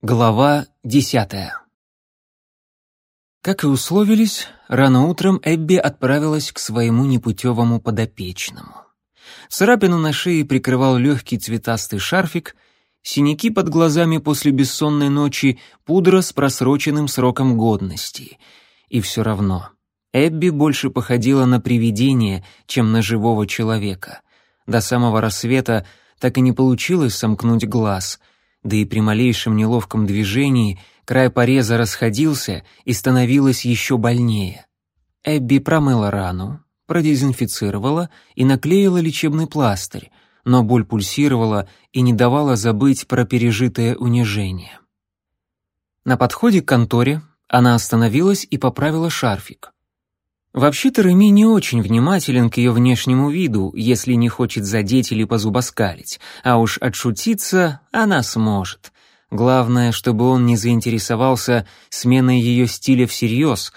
Глава десятая Как и условились, рано утром Эбби отправилась к своему непутевому подопечному. Царапину на шее прикрывал легкий цветастый шарфик, синяки под глазами после бессонной ночи, пудра с просроченным сроком годности. И все равно, Эбби больше походила на привидение, чем на живого человека. До самого рассвета так и не получилось сомкнуть глаз — да и при малейшем неловком движении край пореза расходился и становилось еще больнее. Эбби промыла рану, продезинфицировала и наклеила лечебный пластырь, но боль пульсировала и не давала забыть про пережитое унижение. На подходе к конторе она остановилась и поправила шарфик. Вообще-то Реми не очень внимателен к ее внешнему виду, если не хочет задеть или позубоскалить, а уж отшутиться она сможет. Главное, чтобы он не заинтересовался сменой ее стиля всерьез,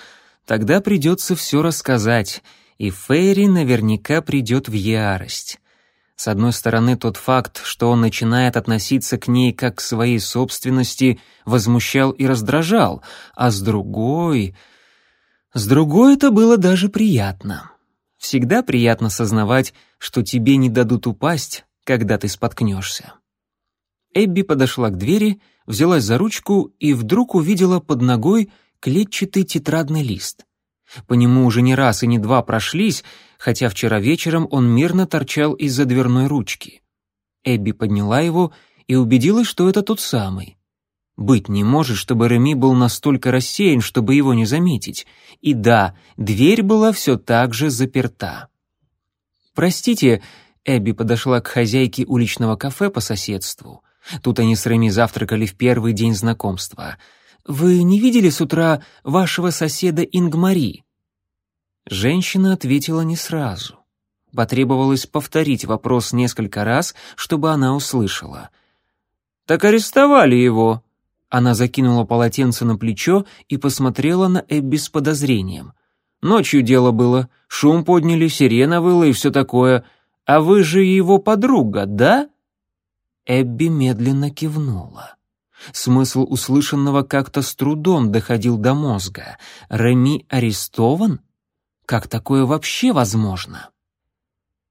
тогда придется все рассказать, и Фейри наверняка придет в ярость. С одной стороны, тот факт, что он начинает относиться к ней как к своей собственности, возмущал и раздражал, а с другой... С другой это было даже приятно. Всегда приятно сознавать, что тебе не дадут упасть, когда ты споткнешься. Эбби подошла к двери, взялась за ручку и вдруг увидела под ногой клетчатый тетрадный лист. По нему уже не раз и не два прошлись, хотя вчера вечером он мирно торчал из-за дверной ручки. Эбби подняла его и убедилась, что это тот самый. Быть не может, чтобы Реми был настолько рассеян, чтобы его не заметить. И да, дверь была все так же заперта. «Простите», — Эбби подошла к хозяйке уличного кафе по соседству. Тут они с Реми завтракали в первый день знакомства. «Вы не видели с утра вашего соседа Ингмари?» Женщина ответила не сразу. Потребовалось повторить вопрос несколько раз, чтобы она услышала. «Так арестовали его», она закинула полотенце на плечо и посмотрела на Эбби с подозрением. «Ночью дело было. Шум подняли, сирена выла и все такое. А вы же его подруга, да?» Эбби медленно кивнула. Смысл услышанного как-то с трудом доходил до мозга. Реми арестован? Как такое вообще возможно?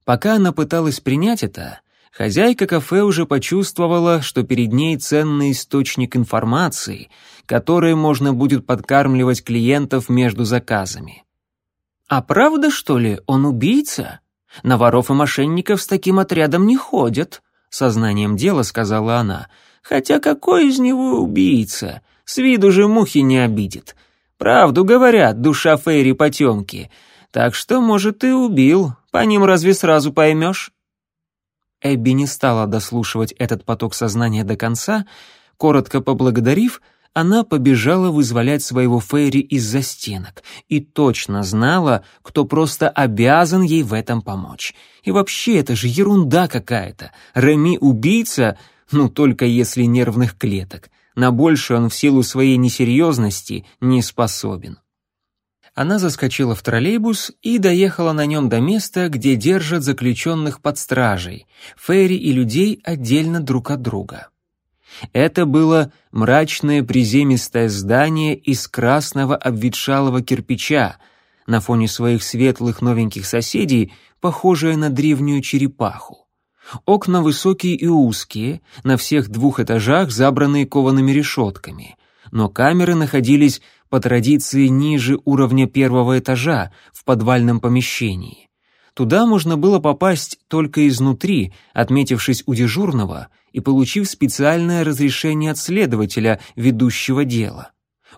Пока она пыталась принять это, Хозяйка кафе уже почувствовала, что перед ней ценный источник информации, который можно будет подкармливать клиентов между заказами. «А правда, что ли, он убийца? На воров и мошенников с таким отрядом не ходят», — сознанием дела сказала она. «Хотя какой из него убийца? С виду же мухи не обидит. Правду говорят, душа Фейри потемки. Так что, может, и убил, по ним разве сразу поймешь?» Эбби не стала дослушивать этот поток сознания до конца, коротко поблагодарив, она побежала вызволять своего Фейри из-за стенок и точно знала, кто просто обязан ей в этом помочь. И вообще, это же ерунда какая-то. Реми убийца, ну только если нервных клеток. На больше он в силу своей несерьезности не способен. Она заскочила в троллейбус и доехала на нем до места, где держат заключенных под стражей, фейри и людей отдельно друг от друга. Это было мрачное приземистое здание из красного обветшалого кирпича, на фоне своих светлых новеньких соседей, похожее на древнюю черепаху. Окна высокие и узкие, на всех двух этажах забранные коваными решетками, но камеры находились по традиции ниже уровня первого этажа, в подвальном помещении. Туда можно было попасть только изнутри, отметившись у дежурного и получив специальное разрешение от следователя, ведущего дело.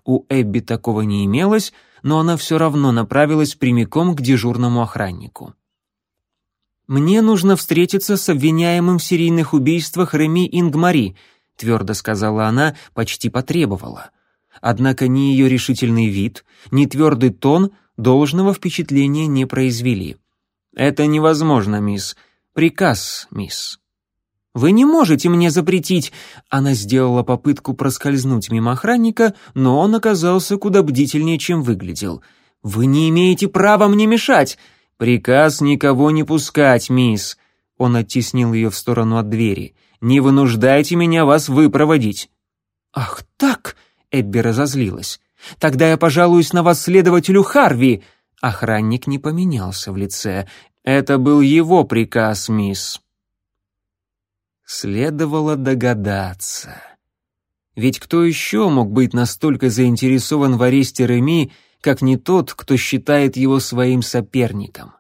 У Эбби такого не имелось, но она все равно направилась прямиком к дежурному охраннику. «Мне нужно встретиться с обвиняемым в серийных убийствах Реми Ингмари», твердо сказала она, почти потребовала — Однако ни ее решительный вид, ни твердый тон должного впечатления не произвели. «Это невозможно, мисс. Приказ, мисс». «Вы не можете мне запретить...» Она сделала попытку проскользнуть мимо охранника, но он оказался куда бдительнее, чем выглядел. «Вы не имеете права мне мешать!» «Приказ никого не пускать, мисс!» Он оттеснил ее в сторону от двери. «Не вынуждайте меня вас выпроводить!» «Ах так!» — Эбби разозлилась. «Тогда я пожалуюсь на вас следователю Харви!» Охранник не поменялся в лице. «Это был его приказ, мисс». Следовало догадаться. Ведь кто еще мог быть настолько заинтересован в аресте Реми, как не тот, кто считает его своим соперником?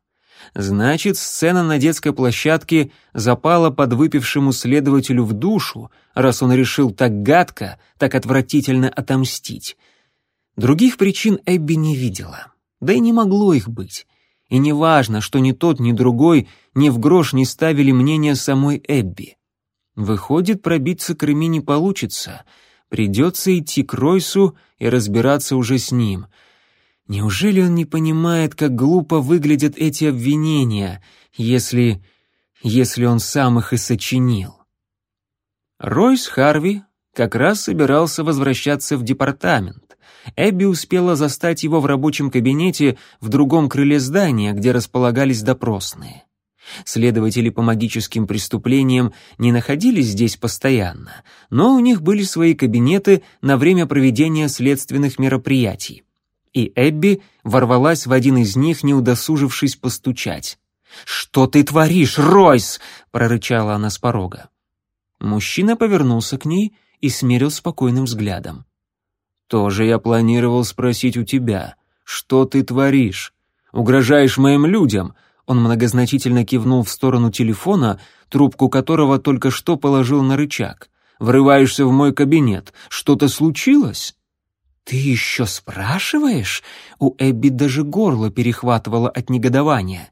Значит, сцена на детской площадке запала подвыпившему следователю в душу, раз он решил так гадко, так отвратительно отомстить. Других причин Эбби не видела, да и не могло их быть. И не важно, что ни тот, ни другой ни в грош не ставили мнение самой Эбби. Выходит, пробиться к Реми не получится. Придется идти к Ройсу и разбираться уже с ним — Неужели он не понимает, как глупо выглядят эти обвинения, если... если он сам их и сочинил? Ройс Харви как раз собирался возвращаться в департамент. Эбби успела застать его в рабочем кабинете в другом крыле здания, где располагались допросные. Следователи по магическим преступлениям не находились здесь постоянно, но у них были свои кабинеты на время проведения следственных мероприятий и Эбби ворвалась в один из них, не удосужившись постучать. «Что ты творишь, Ройс?» — прорычала она с порога. Мужчина повернулся к ней и смерил спокойным взглядом. «Тоже я планировал спросить у тебя. Что ты творишь? Угрожаешь моим людям?» Он многозначительно кивнул в сторону телефона, трубку которого только что положил на рычаг. «Врываешься в мой кабинет. Что-то случилось?» «Ты еще спрашиваешь?» У Эбби даже горло перехватывало от негодования.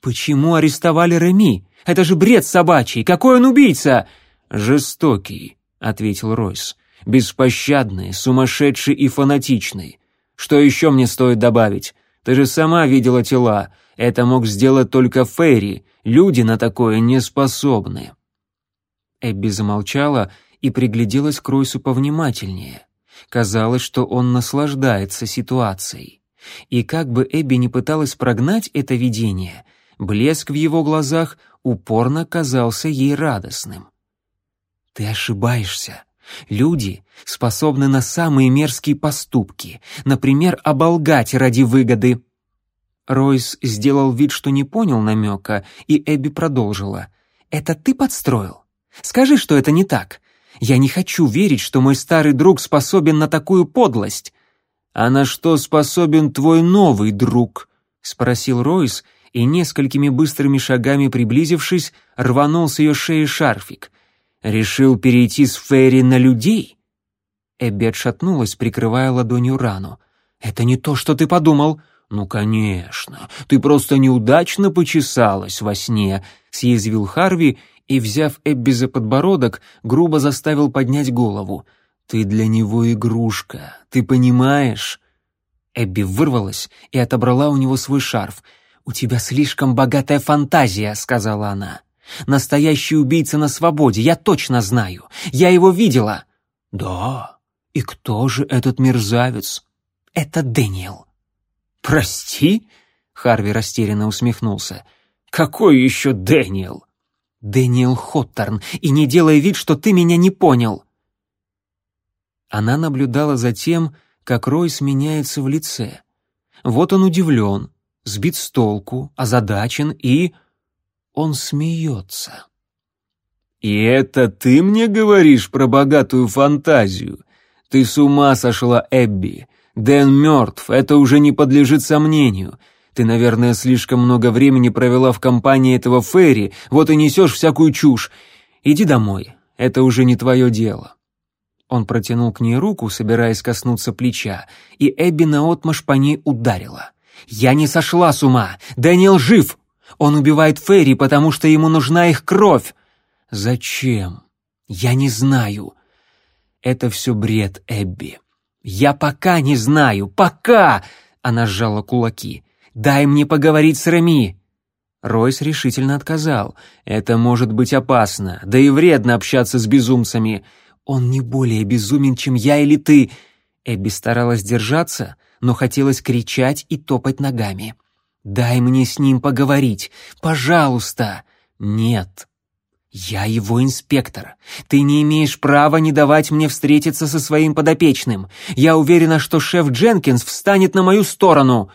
«Почему арестовали Реми? Это же бред собачий! Какой он убийца!» «Жестокий», — ответил Ройс. «Беспощадный, сумасшедший и фанатичный. Что еще мне стоит добавить? Ты же сама видела тела. Это мог сделать только Ферри. Люди на такое не способны». Эбби замолчала и пригляделась к Ройсу повнимательнее. Казалось, что он наслаждается ситуацией. И как бы Эбби не пыталась прогнать это видение, блеск в его глазах упорно казался ей радостным. «Ты ошибаешься. Люди способны на самые мерзкие поступки, например, оболгать ради выгоды». Ройс сделал вид, что не понял намека, и Эбби продолжила. «Это ты подстроил? Скажи, что это не так. Я не хочу верить, что мой старый друг способен на такую подлость. А на что способен твой новый друг? спросил Ройс и несколькими быстрыми шагами приблизившись, рванул с ее шеи шарфик. Решил перейти с Ферри на людей? Эбби отшатнулась, прикрывая ладонью рану. «Это не то, что ты подумал!» «Ну, конечно, ты просто неудачно почесалась во сне», — съязвил Харви и, взяв Эбби за подбородок, грубо заставил поднять голову. «Ты для него игрушка, ты понимаешь?» Эбби вырвалась и отобрала у него свой шарф. «У тебя слишком богатая фантазия», — сказала она. «Настоящий убийца на свободе, я точно знаю. Я его видела». «Да? И кто же этот мерзавец?» «Это Дэниел». «Прости?» — Харви растерянно усмехнулся. «Какой еще Дэниел?» «Дэниел Хоттерн, и не делай вид, что ты меня не понял!» Она наблюдала за тем, как Ройс меняется в лице. Вот он удивлен, сбит с толку, озадачен и... Он смеется. «И это ты мне говоришь про богатую фантазию? Ты с ума сошла, Эбби! Дэн мертв, это уже не подлежит сомнению. Ты, наверное, слишком много времени провела в компании этого Ферри, вот и несешь всякую чушь. Иди домой, это уже не твое дело». Он протянул к ней руку, собираясь коснуться плеча, и Эбби наотмашь по ней ударила. «Я не сошла с ума! Дэниел жив! Он убивает Ферри, потому что ему нужна их кровь!» «Зачем? Я не знаю. Это все бред, Эбби. Я пока не знаю, пока!» Она сжала кулаки. «Дай мне поговорить с Реми!» Ройс решительно отказал. «Это может быть опасно, да и вредно общаться с безумцами. Он не более безумен, чем я или ты!» Эбби старалась держаться, но хотелось кричать и топать ногами. «Дай мне с ним поговорить! Пожалуйста!» «Нет!» «Я его инспектор. Ты не имеешь права не давать мне встретиться со своим подопечным. Я уверена, что шеф Дженкинс встанет на мою сторону».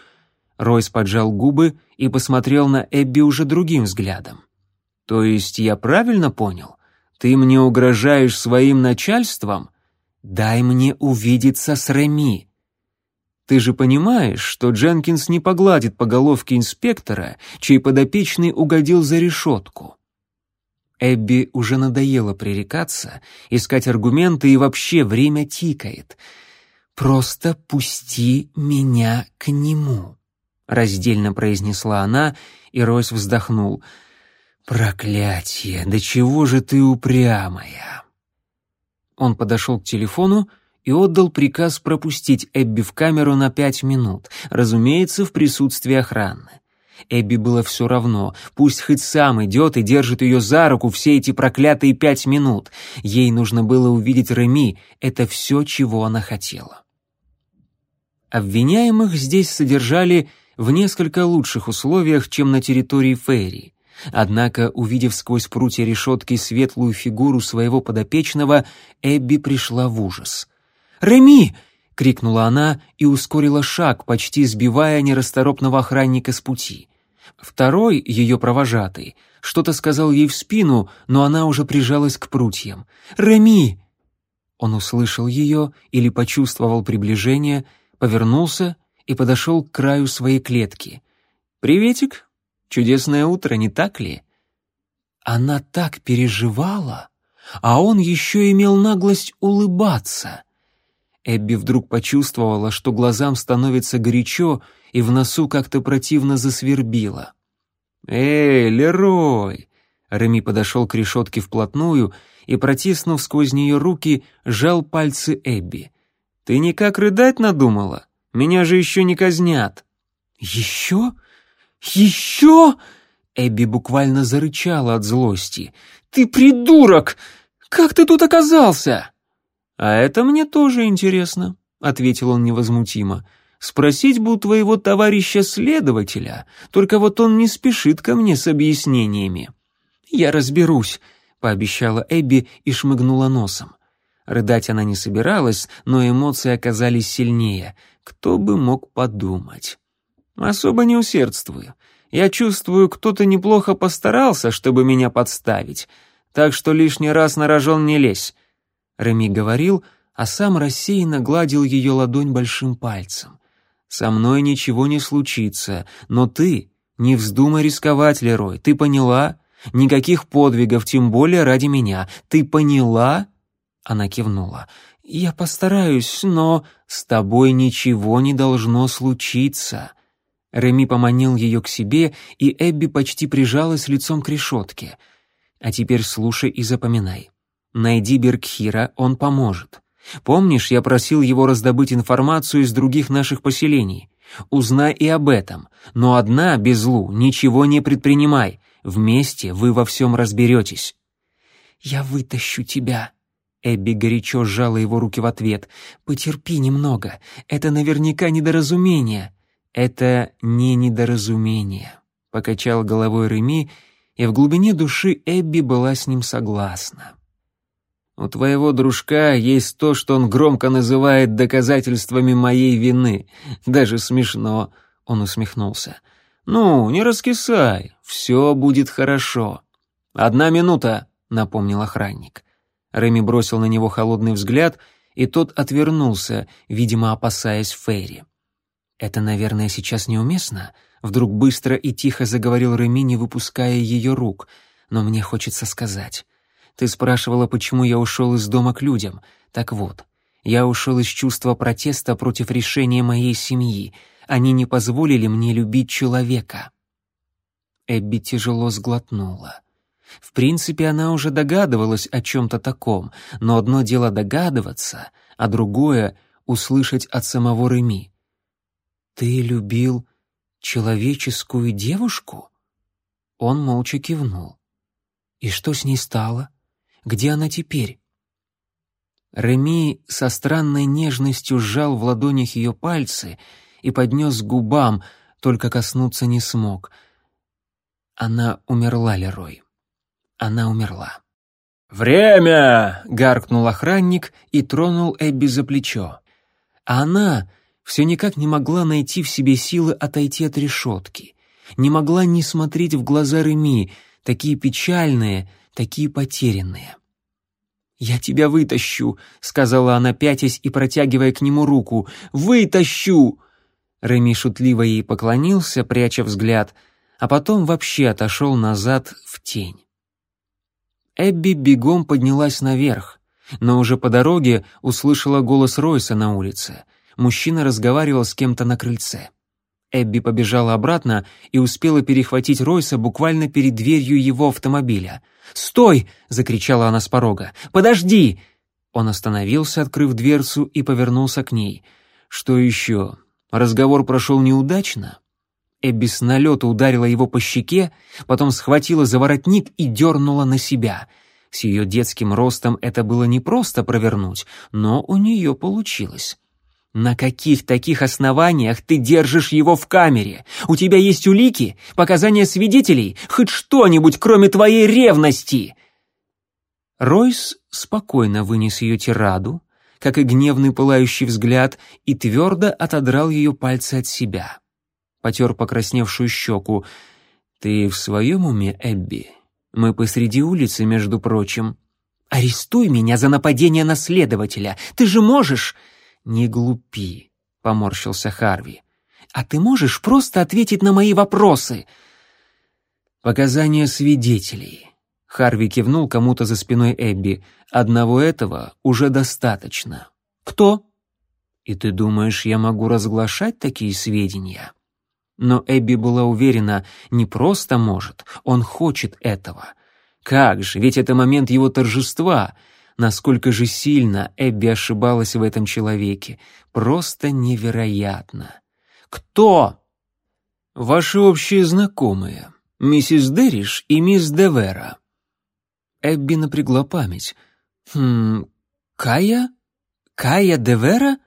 Ройс поджал губы и посмотрел на Эбби уже другим взглядом. «То есть я правильно понял? Ты мне угрожаешь своим начальством? Дай мне увидеться с Реми». Ты же понимаешь, что Дженкинс не погладит по головке инспектора, чей подопечный угодил за решетку. Эбби уже надоело пререкаться, искать аргументы и вообще время тикает. «Просто пусти меня к нему», — раздельно произнесла она, и Ройс вздохнул. «Проклятие, да чего же ты упрямая!» Он подошел к телефону и отдал приказ пропустить Эбби в камеру на пять минут, разумеется, в присутствии охраны. Эбби было все равно, пусть хоть сам идет и держит ее за руку все эти проклятые пять минут. Ей нужно было увидеть Реми, это все, чего она хотела. Обвиняемых здесь содержали в несколько лучших условиях, чем на территории Ферри. Однако, увидев сквозь прутья решетки светлую фигуру своего подопечного, Эбби пришла в ужас. «Реми!» — крикнула она и ускорила шаг, почти сбивая нерасторопного охранника с пути. Второй, ее провожатый, что-то сказал ей в спину, но она уже прижалась к прутьям. «Реми!» Он услышал ее или почувствовал приближение, повернулся и подошел к краю своей клетки. «Приветик! Чудесное утро, не так ли?» Она так переживала, а он еще имел наглость улыбаться — Эбби вдруг почувствовала, что глазам становится горячо и в носу как-то противно засвербило. «Эй, Лерой!» Реми подошел к решетке вплотную и, протиснув сквозь нее руки, сжал пальцы Эбби. «Ты никак рыдать надумала? Меня же еще не казнят!» «Еще? Еще?» Эбби буквально зарычала от злости. «Ты придурок! Как ты тут оказался?» «А это мне тоже интересно», — ответил он невозмутимо. «Спросить бы у твоего товарища-следователя, только вот он не спешит ко мне с объяснениями». «Я разберусь», — пообещала Эбби и шмыгнула носом. Рыдать она не собиралась, но эмоции оказались сильнее. Кто бы мог подумать? «Особо не усердствую. Я чувствую, кто-то неплохо постарался, чтобы меня подставить, так что лишний раз на рожон не лезь. Реми говорил, а сам рассеянно гладил ее ладонь большим пальцем. «Со мной ничего не случится, но ты не вздумай рисковать, Лерой, ты поняла? Никаких подвигов, тем более ради меня. Ты поняла?» Она кивнула. «Я постараюсь, но с тобой ничего не должно случиться». Реми поманил ее к себе, и Эбби почти прижалась лицом к решетке. «А теперь слушай и запоминай. Найди Бергхира, он поможет. Помнишь, я просил его раздобыть информацию из других наших поселений? Узнай и об этом. Но одна, без Лу, ничего не предпринимай. Вместе вы во всем разберетесь». «Я вытащу тебя», Эбби горячо сжала его руки в ответ. «Потерпи немного. Это наверняка недоразумение». «Это не недоразумение», — покачал головой Реми, и в глубине души Эбби была с ним согласна. У твоего дружка есть то, что он громко называет доказательствами моей вины. Даже смешно, он усмехнулся. Ну, не раскисай, все будет хорошо. Одна минута, напомнил охранник. Реми бросил на него холодный взгляд, и тот отвернулся, видимо, опасаясь Фейри. Это, наверное, сейчас неуместно. Вдруг быстро и тихо заговорил Реми, не выпуская ее рук. Но мне хочется сказать. Ты спрашивала, почему я ушел из дома к людям. Так вот, я ушел из чувства протеста против решения моей семьи. Они не позволили мне любить человека». Эбби тяжело сглотнула. В принципе, она уже догадывалась о чем-то таком, но одно дело догадываться, а другое — услышать от самого Реми. «Ты любил человеческую девушку?» Он молча кивнул. «И что с ней стало?» Где она теперь? Реми со странной нежностью сжал в ладонях ее пальцы и поднес к губам, только коснуться не смог. Она умерла, Лерой. Она умерла. «Время!» — гаркнул охранник и тронул Эбби за плечо. А она все никак не могла найти в себе силы отойти от решетки, не могла не смотреть в глаза Реми, такие печальные, такие потерянные. «Я тебя вытащу», — сказала она, пятясь и протягивая к нему руку. «Вытащу!» Реми шутливо ей поклонился, пряча взгляд, а потом вообще отошел назад в тень. Эбби бегом поднялась наверх, но уже по дороге услышала голос Ройса на улице. Мужчина разговаривал с кем-то на крыльце. Эбби побежала обратно и успела перехватить Ройса буквально перед дверью его автомобиля. «Стой!» — закричала она с порога. «Подожди!» Он остановился, открыв дверцу, и повернулся к ней. «Что еще? Разговор прошел неудачно?» Эбби с налета ударила его по щеке, потом схватила за воротник и дернула на себя. С ее детским ростом это было непросто провернуть, но у нее получилось. «На каких таких основаниях ты держишь его в камере? У тебя есть улики, показания свидетелей, хоть что-нибудь, кроме твоей ревности?» Ройс спокойно вынес ее тираду, как и гневный пылающий взгляд, и твердо отодрал ее пальцы от себя потер покрасневшую щеку. «Ты в своем уме, Эбби? Мы посреди улицы, между прочим». «Арестуй меня за нападение на следователя! Ты же можешь...» «Не глупи», — поморщился Харви. «А ты можешь просто ответить на мои вопросы?» «Показания свидетелей». Харви кивнул кому-то за спиной Эбби. «Одного этого уже достаточно». «Кто?» «И ты думаешь, я могу разглашать такие сведения?» Но Эбби была уверена, не просто может, он хочет этого. Как же, ведь это момент его торжества. Насколько же сильно Эбби ошибалась в этом человеке. Просто невероятно. «Кто?» «Ваши общие знакомые, миссис Дерриш и мисс Девера». Эбби напрягла память. «Хм, Кая? Кая Девера?»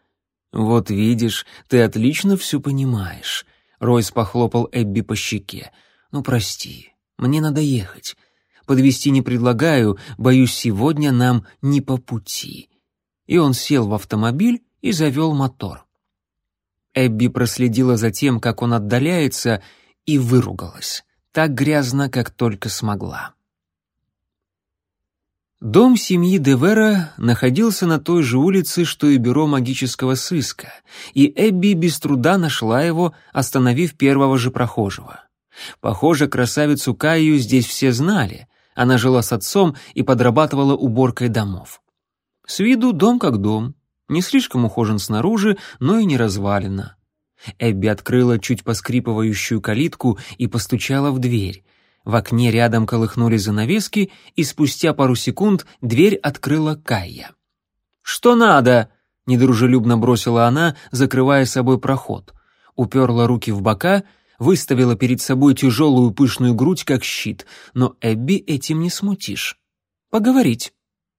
«Вот видишь, ты отлично все понимаешь. Ройс похлопал Эбби по щеке. «Ну, прости, мне надо ехать. Подвести не предлагаю, боюсь, сегодня нам не по пути». И он сел в автомобиль и завел мотор. Эбби проследила за тем, как он отдаляется, и выругалась. Так грязно, как только смогла. Дом семьи Девера находился на той же улице, что и бюро магического сыска, и Эбби без труда нашла его, остановив первого же прохожего. Похоже, красавицу Каю здесь все знали. Она жила с отцом и подрабатывала уборкой домов. С виду дом как дом, не слишком ухожен снаружи, но и не развалина. Эбби открыла чуть поскрипывающую калитку и постучала в дверь. В окне рядом колыхнули занавески, и спустя пару секунд дверь открыла Кайя. «Что надо?» — недружелюбно бросила она, закрывая собой проход. Уперла руки в бока, выставила перед собой тяжелую пышную грудь, как щит, но Эбби этим не смутишь. «Поговорить».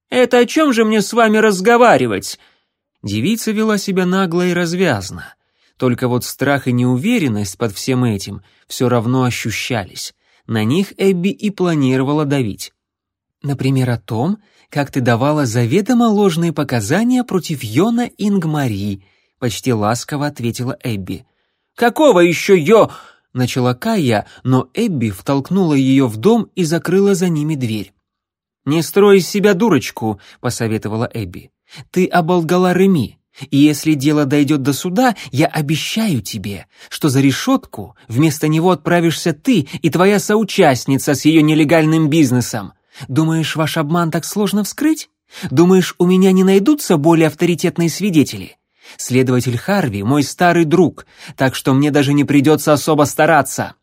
«Это о чем же мне с вами разговаривать?» Девица вела себя нагло и развязно. Только вот страх и неуверенность под всем этим все равно ощущались. На них Эбби и планировала давить. Например, о том, как ты давала заведомо ложные показания против Йона Ингмари, почти ласково ответила Эбби. Какого еще Йо? начала Кая, но Эбби втолкнула ее в дом и закрыла за ними дверь. «Не строй из себя дурочку», — посоветовала Эбби. «Ты оболгала Реми. И если дело дойдет до суда, я обещаю тебе, что за решетку вместо него отправишься ты и твоя соучастница с ее нелегальным бизнесом. Думаешь, ваш обман так сложно вскрыть? Думаешь, у меня не найдутся более авторитетные свидетели? Следователь Харви — мой старый друг, так что мне даже не придется особо стараться».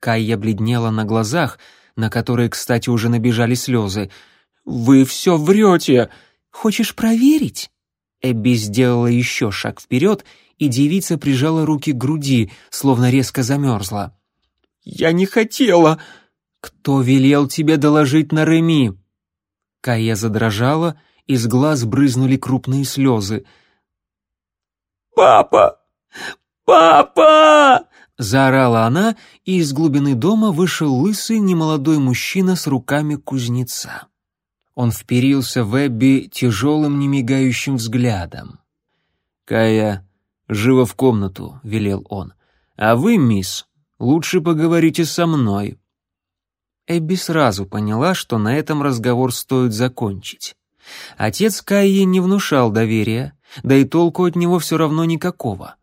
Кайя бледнела на глазах, на которые, кстати, уже набежали слезы. «Вы все врете!» «Хочешь проверить?» Эбби сделала еще шаг вперед, и девица прижала руки к груди, словно резко замерзла. «Я не хотела!» «Кто велел тебе доложить на Реми?» Кая задрожала, из глаз брызнули крупные слезы. «Папа! Папа!» Заорала она, и из глубины дома вышел лысый немолодой мужчина с руками кузнеца. Он вперился в Эбби тяжелым немигающим взглядом. «Кая, живо в комнату», — велел он. «А вы, мисс, лучше поговорите со мной». Эбби сразу поняла, что на этом разговор стоит закончить. Отец Кайи не внушал доверия, да и толку от него все равно никакого.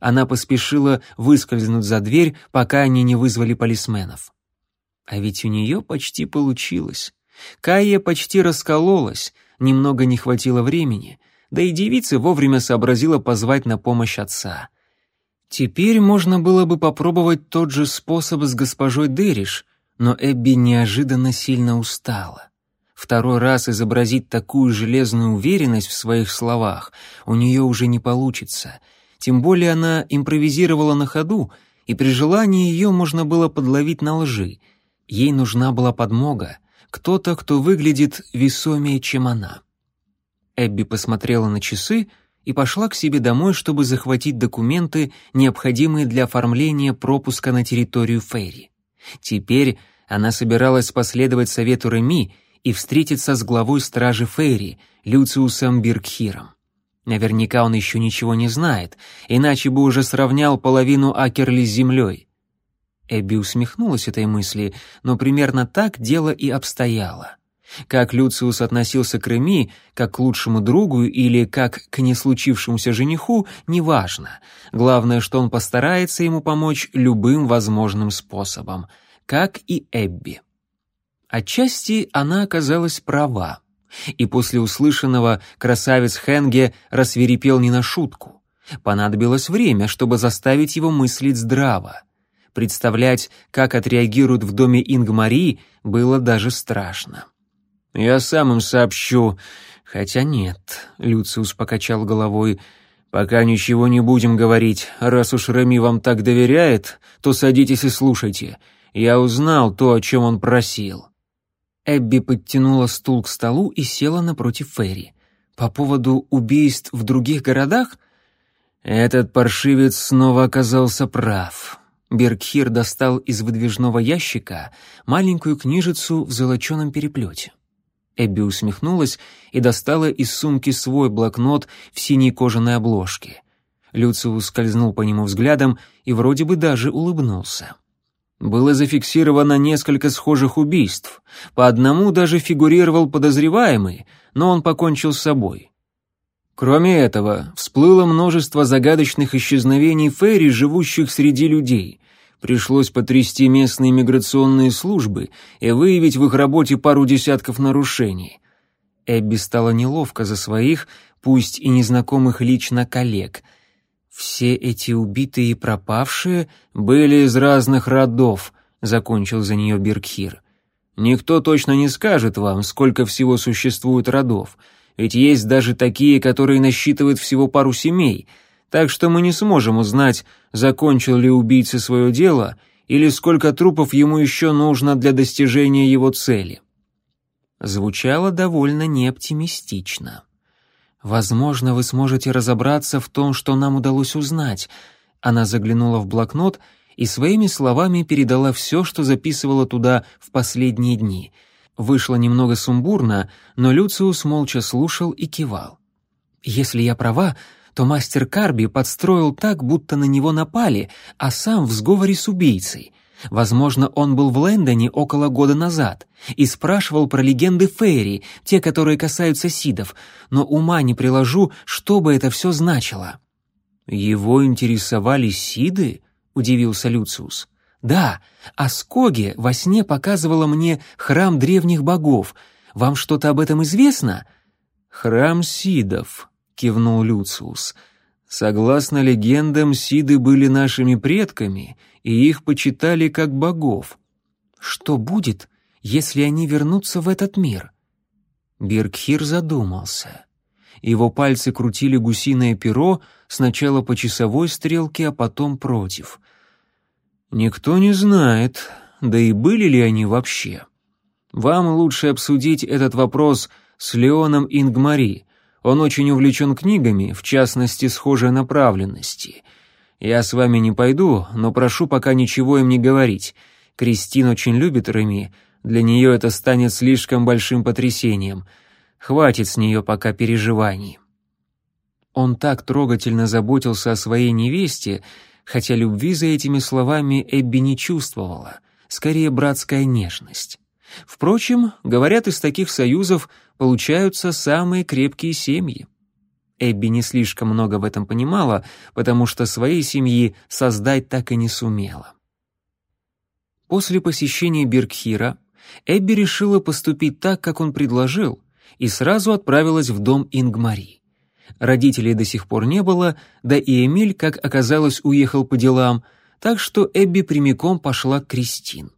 Она поспешила выскользнуть за дверь, пока они не вызвали полисменов. А ведь у нее почти получилось. Кайя почти раскололась, немного не хватило времени, да и девица вовремя сообразила позвать на помощь отца. Теперь можно было бы попробовать тот же способ с госпожой Дериш, но Эбби неожиданно сильно устала. Второй раз изобразить такую железную уверенность в своих словах у нее уже не получится, тем более она импровизировала на ходу, и при желании ее можно было подловить на лжи. Ей нужна была подмога, кто-то, кто выглядит весомее, чем она. Эбби посмотрела на часы и пошла к себе домой, чтобы захватить документы, необходимые для оформления пропуска на территорию Фейри. Теперь она собиралась последовать совету Реми и встретиться с главой стражи Фейри, Люциусом Биркхиром. Наверняка он еще ничего не знает, иначе бы уже сравнял половину Акерли с землей. Эбби усмехнулась этой мысли, но примерно так дело и обстояло. Как Люциус относился к Реми, как к лучшему другу или как к неслучившемуся жениху, неважно. Главное, что он постарается ему помочь любым возможным способом, как и Эбби. Отчасти она оказалась права, и после услышанного красавец Хенге рассверепел не на шутку. Понадобилось время, чтобы заставить его мыслить здраво. Представлять, как отреагируют в доме Ингмари, было даже страшно. «Я сам им сообщу». «Хотя нет», — Люциус покачал головой, — «пока ничего не будем говорить. Раз уж Реми вам так доверяет, то садитесь и слушайте. Я узнал то, о чем он просил». Эбби подтянула стул к столу и села напротив Ферри. «По поводу убийств в других городах?» Этот паршивец снова оказался прав. Бергхир достал из выдвижного ящика маленькую книжицу в золоченом переплете. Эбби усмехнулась и достала из сумки свой блокнот в синей кожаной обложке. Люциус скользнул по нему взглядом и вроде бы даже улыбнулся. Было зафиксировано несколько схожих убийств. По одному даже фигурировал подозреваемый, но он покончил с собой. Кроме этого, всплыло множество загадочных исчезновений фейри, живущих среди людей. Пришлось потрясти местные миграционные службы и выявить в их работе пару десятков нарушений. Эбби стало неловко за своих, пусть и незнакомых лично коллег. Все эти убитые и пропавшие были из разных родов, закончил за нее Биркхир. Никто точно не скажет вам, сколько всего существует родов, ведь есть даже такие, которые насчитывают всего пару семей — так что мы не сможем узнать, закончил ли убийца свое дело или сколько трупов ему еще нужно для достижения его цели. Звучало довольно неоптимистично. «Возможно, вы сможете разобраться в том, что нам удалось узнать». Она заглянула в блокнот и своими словами передала все, что записывала туда в последние дни. Вышло немного сумбурно, но Люциус молча слушал и кивал. «Если я права, то мастер Карби подстроил так, будто на него напали, а сам в сговоре с убийцей. Возможно, он был в Лэндоне около года назад и спрашивал про легенды Фейри, те, которые касаются сидов, но ума не приложу, что бы это все значило. «Его интересовали сиды?» — удивился Люциус. «Да, а Скоги во сне показывала мне храм древних богов. Вам что-то об этом известно?» «Храм сидов», — кивнул Люциус. «Согласно легендам, сиды были нашими предками, и их почитали как богов. Что будет, если они вернутся в этот мир?» Биркхир задумался. Его пальцы крутили гусиное перо сначала по часовой стрелке, а потом против. «Никто не знает, да и были ли они вообще. Вам лучше обсудить этот вопрос с Леоном Ингмари, он очень увлечен книгами, в частности, схожей направленности. Я с вами не пойду, но прошу пока ничего им не говорить. Кристин очень любит Реми, для нее это станет слишком большим потрясением. Хватит с нее пока переживаний». Он так трогательно заботился о своей невесте, хотя любви за этими словами Эбби не чувствовала, скорее братская нежность. Впрочем, говорят, из таких союзов получаются самые крепкие семьи. Эбби не слишком много в этом понимала, потому что своей семьи создать так и не сумела. После посещения Бергхира Эбби решила поступить так, как он предложил, и сразу отправилась в дом Ингмари. Родителей до сих пор не было, да и Эмиль, как оказалось, уехал по делам, так что Эбби прямиком пошла к Кристин.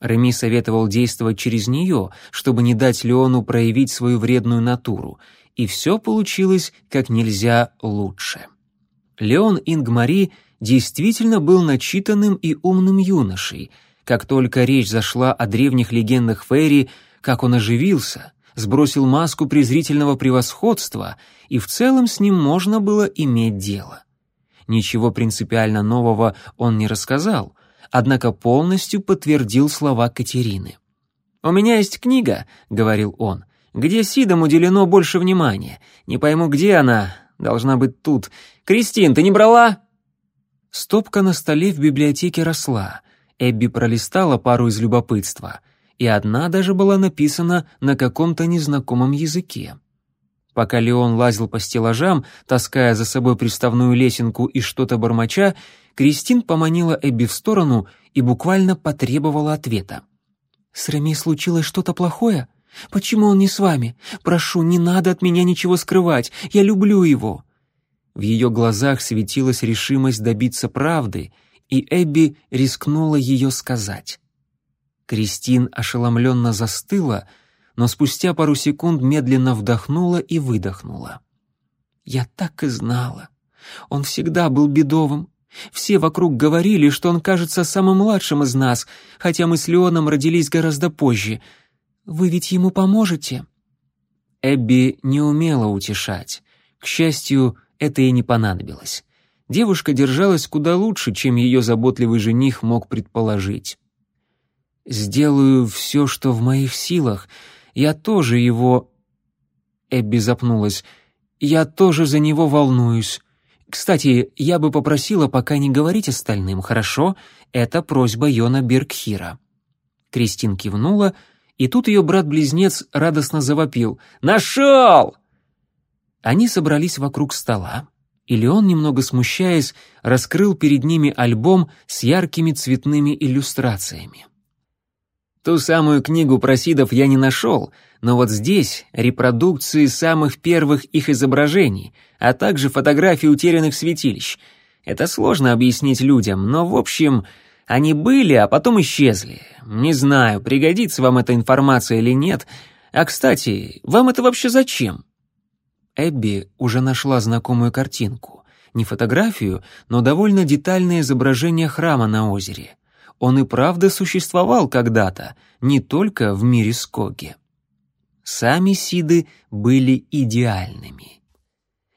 Реми советовал действовать через нее, чтобы не дать Леону проявить свою вредную натуру, и все получилось как нельзя лучше. Леон Ингмари действительно был начитанным и умным юношей. Как только речь зашла о древних легендах Фейри, как он оживился, сбросил маску презрительного превосходства, и в целом с ним можно было иметь дело. Ничего принципиально нового он не рассказал, однако полностью подтвердил слова Катерины. «У меня есть книга», — говорил он, — «где Сидам уделено больше внимания. Не пойму, где она. Должна быть тут. Кристин, ты не брала?» Стопка на столе в библиотеке росла. Эбби пролистала пару из любопытства, и одна даже была написана на каком-то незнакомом языке. Пока Леон лазил по стеллажам, таская за собой приставную лесенку и что-то бормоча, Кристин поманила Эбби в сторону и буквально потребовала ответа. «С Реми случилось что-то плохое? Почему он не с вами? Прошу, не надо от меня ничего скрывать, я люблю его». В ее глазах светилась решимость добиться правды, и Эбби рискнула ее сказать. Кристин ошеломленно застыла, но спустя пару секунд медленно вдохнула и выдохнула. «Я так и знала. Он всегда был бедовым. Все вокруг говорили, что он кажется самым младшим из нас, хотя мы с Леоном родились гораздо позже. Вы ведь ему поможете?» Эбби не умела утешать. К счастью, это ей не понадобилось. Девушка держалась куда лучше, чем ее заботливый жених мог предположить. «Сделаю все, что в моих силах», я тоже его...» Эбби запнулась. «Я тоже за него волнуюсь. Кстати, я бы попросила пока не говорить остальным, хорошо? Это просьба Йона Бергхира». Кристин кивнула, и тут ее брат-близнец радостно завопил. «Нашел!» Они собрались вокруг стола, и Леон, немного смущаясь, раскрыл перед ними альбом с яркими цветными иллюстрациями. Ту самую книгу про сидов я не нашел, но вот здесь репродукции самых первых их изображений, а также фотографии утерянных святилищ. Это сложно объяснить людям, но, в общем, они были, а потом исчезли. Не знаю, пригодится вам эта информация или нет. А, кстати, вам это вообще зачем?» Эбби уже нашла знакомую картинку. Не фотографию, но довольно детальное изображение храма на озере он и правда существовал когда-то, не только в мире Скоги. Сами Сиды были идеальными.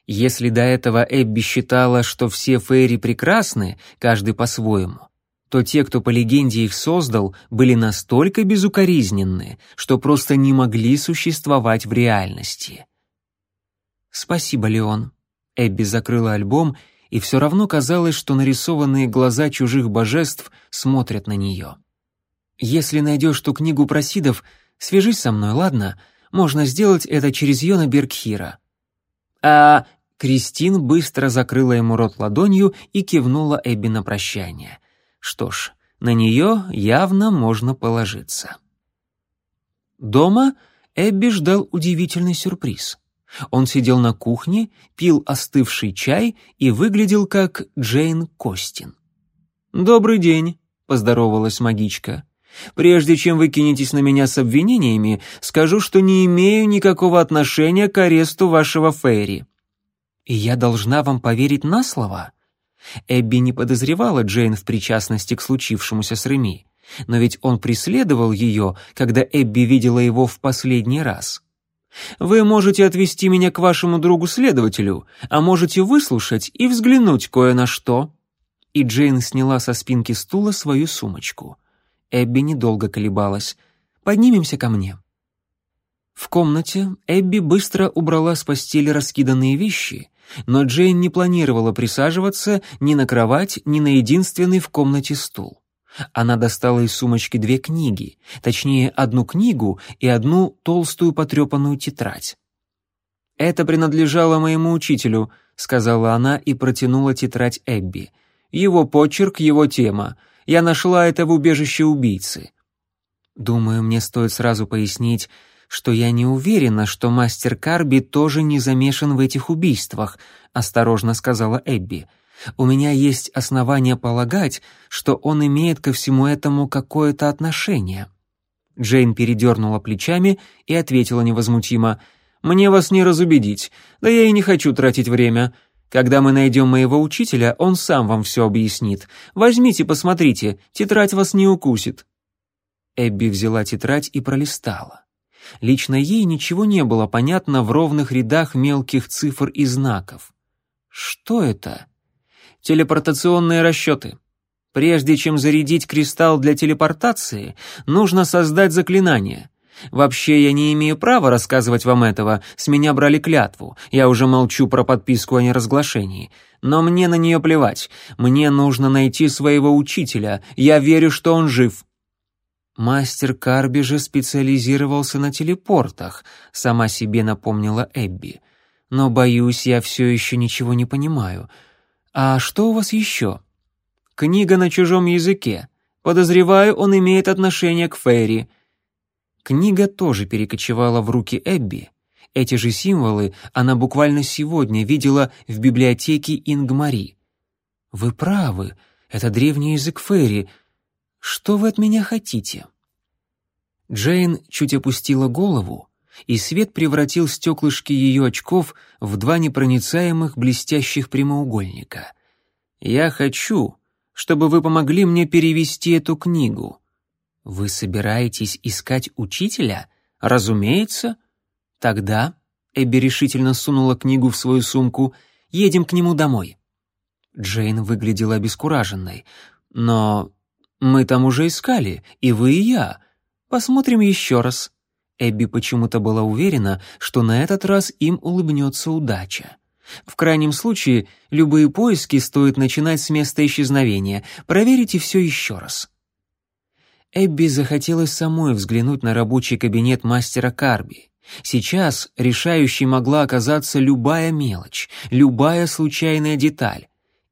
Если до этого Эбби считала, что все фейри прекрасны, каждый по-своему, то те, кто по легенде их создал, были настолько безукоризненны, что просто не могли существовать в реальности. «Спасибо, Леон». Эбби закрыла альбом и все равно казалось, что нарисованные глаза чужих божеств смотрят на нее. «Если найдешь ту книгу про Сидов, свяжись со мной, ладно? Можно сделать это через Йона Бергхира». «А...» Кристин быстро закрыла ему рот ладонью и кивнула Эбби на прощание. Что ж, на нее явно можно положиться. Дома Эбби ждал удивительный сюрприз. Он сидел на кухне, пил остывший чай и выглядел как Джейн Костин. «Добрый день», — поздоровалась магичка. «Прежде чем вы кинетесь на меня с обвинениями, скажу, что не имею никакого отношения к аресту вашего Фейри». «И я должна вам поверить на слово?» Эбби не подозревала Джейн в причастности к случившемуся с Реми, но ведь он преследовал ее, когда Эбби видела его в последний раз. Вы можете отвести меня к вашему другу-следователю, а можете выслушать и взглянуть кое на что». и Джейн сняла со спинки стула свою сумочку. Эбби недолго колебалась. «Поднимемся ко мне». В комнате Эбби быстро убрала с постели раскиданные вещи, но Джейн не планировала присаживаться ни на кровать, ни на единственный в комнате стул. Она достала из сумочки две книги, точнее, одну книгу и одну толстую потрепанную тетрадь. «Это принадлежало моему учителю», — сказала она и протянула тетрадь Эбби. «Его почерк, его тема. Я нашла это в убежище убийцы». «Думаю, мне стоит сразу пояснить, что я не уверена, что мастер Карби тоже не замешан в этих убийствах», — осторожно сказала Эбби. «У меня есть основания полагать, что он имеет ко всему этому какое-то отношение». Джейн передернула плечами и ответила невозмутимо — мне вас не разубедить, да я и не хочу тратить время. Когда мы найдем моего учителя, он сам вам все объяснит. Возьмите, посмотрите, тетрадь вас не укусит». Эбби взяла тетрадь и пролистала. Лично ей ничего не было понятно в ровных рядах мелких цифр и знаков. Что это? Телепортационные расчеты. Прежде чем зарядить кристалл для телепортации, нужно создать заклинание. Вообще я не имею права рассказывать вам этого, с меня брали клятву, я уже молчу про подписку о неразглашении. Но мне на нее плевать, мне нужно найти своего учителя, я верю, что он жив». Мастер Карби же специализировался на телепортах, сама себе напомнила Эбби. Но, боюсь, я все еще ничего не понимаю. А что у вас еще? Книга на чужом языке. Подозреваю, он имеет отношение к Фейри. Книга тоже перекочевала в руки Эбби. Эти же символы она буквально сегодня видела в библиотеке Ингмари. «Вы правы, это древний язык Фейри. Что вы от меня хотите?» Джейн чуть опустила голову, и свет превратил стеклышки ее очков в два непроницаемых блестящих прямоугольника. «Я хочу, чтобы вы помогли мне перевести эту книгу», «Вы собираетесь искать учителя? Разумеется. Тогда...» Эбби решительно сунула книгу в свою сумку. «Едем к нему домой». Джейн выглядела обескураженной. «Но мы там уже искали, и вы, и я. Посмотрим еще раз». Эбби почему-то была уверена, что на этот раз им улыбнется удача. В крайнем случае, любые поиски стоит начинать с места исчезновения. Проверите все еще раз. Эбби захотелось самой взглянуть на рабочий кабинет мастера Карби. Сейчас решающей могла оказаться любая мелочь, любая случайная деталь.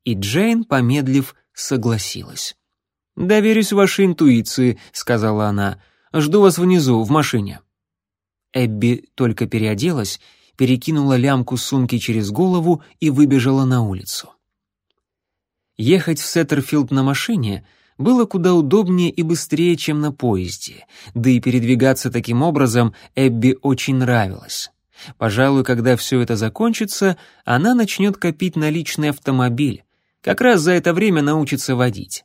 И Джейн, помедлив, согласилась. «Доверюсь вашей интуиции», — сказала она. «Жду вас внизу, в машине». Эбби только переоделась, перекинула лямку сумки через голову и выбежала на улицу. Ехать в Сеттерфилд на машине — было куда удобнее и быстрее, чем на поезде, да и передвигаться таким образом Эбби очень нравилось. Пожалуй, когда все это закончится, она начнет копить на личный автомобиль. Как раз за это время научится водить.